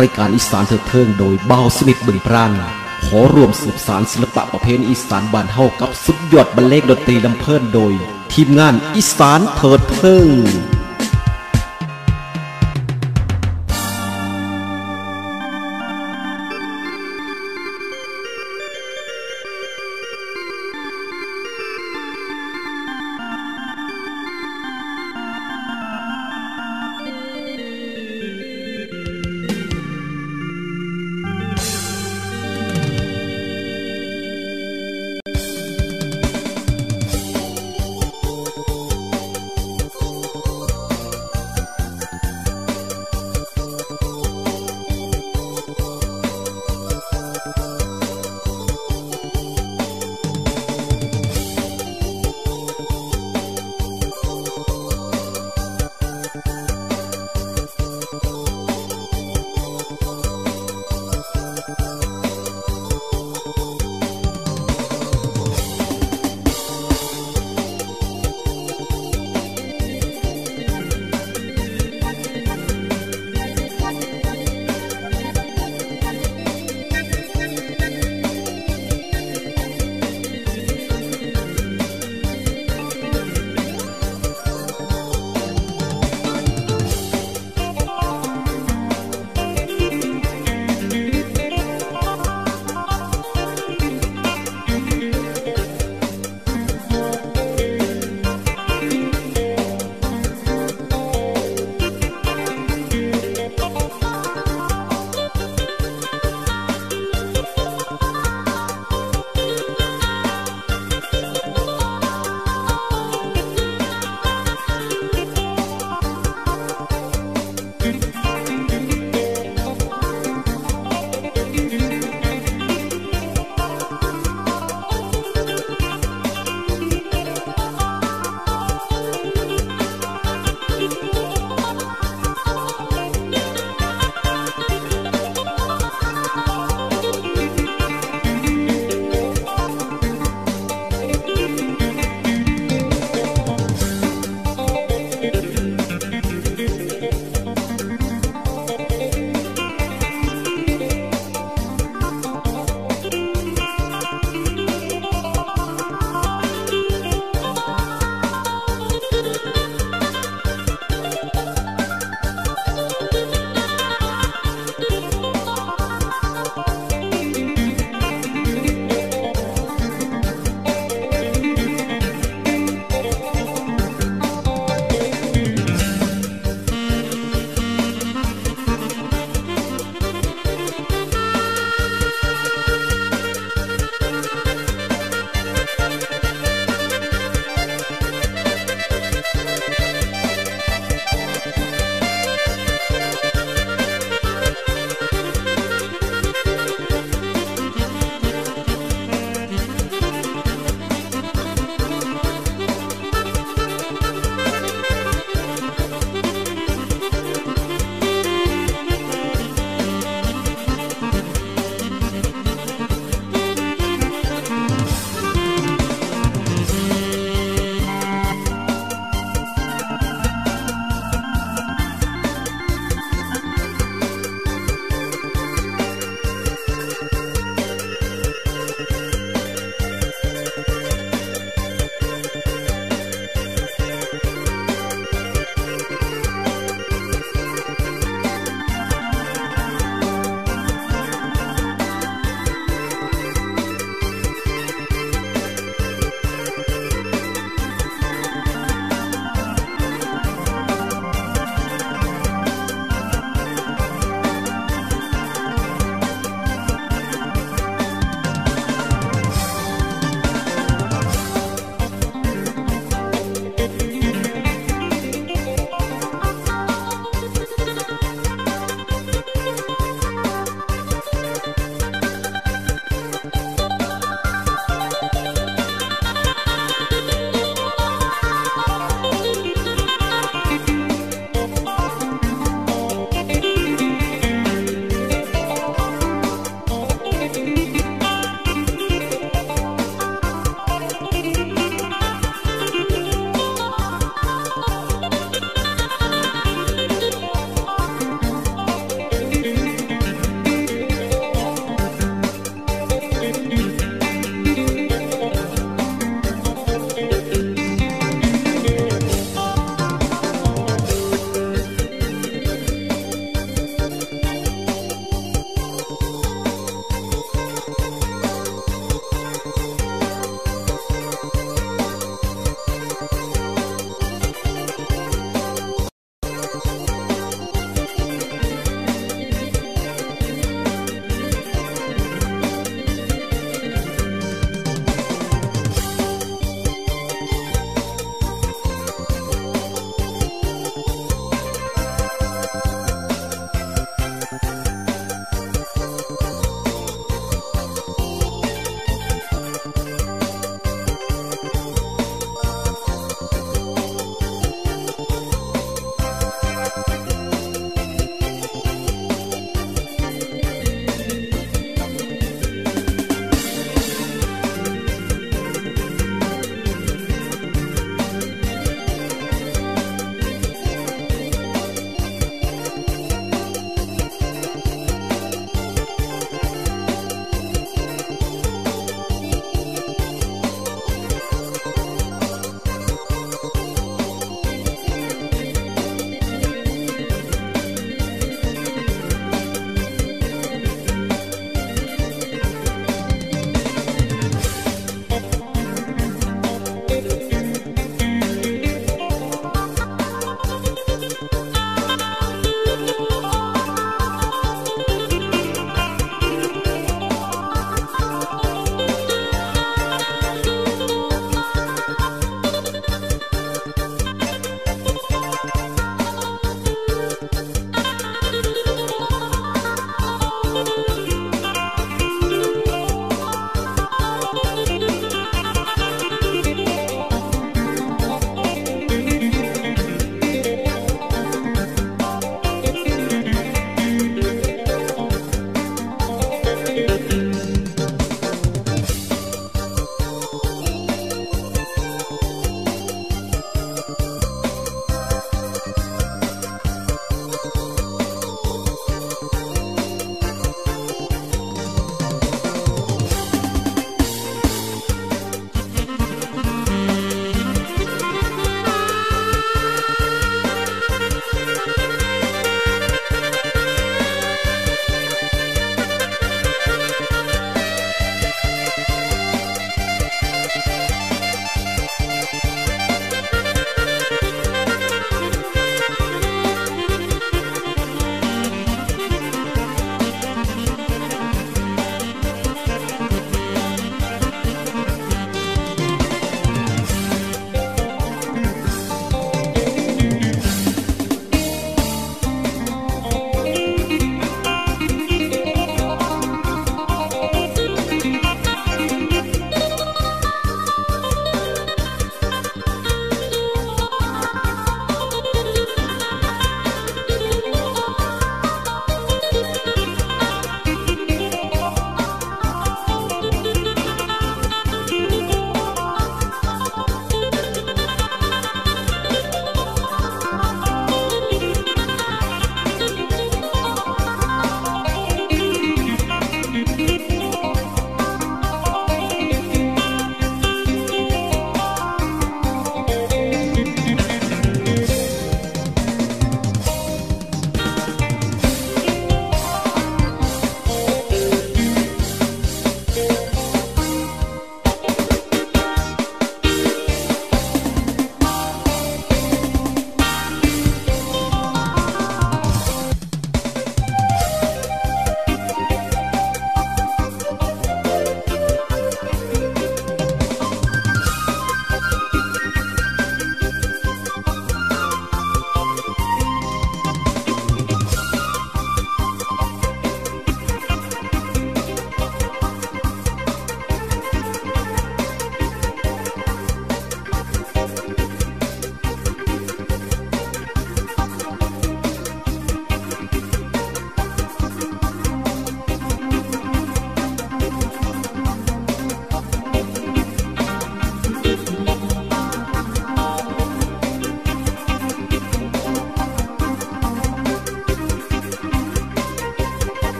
รายการอีสานเถิดเทิงโดยเบาสนิทบึงพรานขอรวมสืบสารศิลปะประเพณีอีสานบ้านเฮากับสุดยอดบรรเลงดนตรีลำเพลินโดย ทีมงานอีสานเถิดเทิง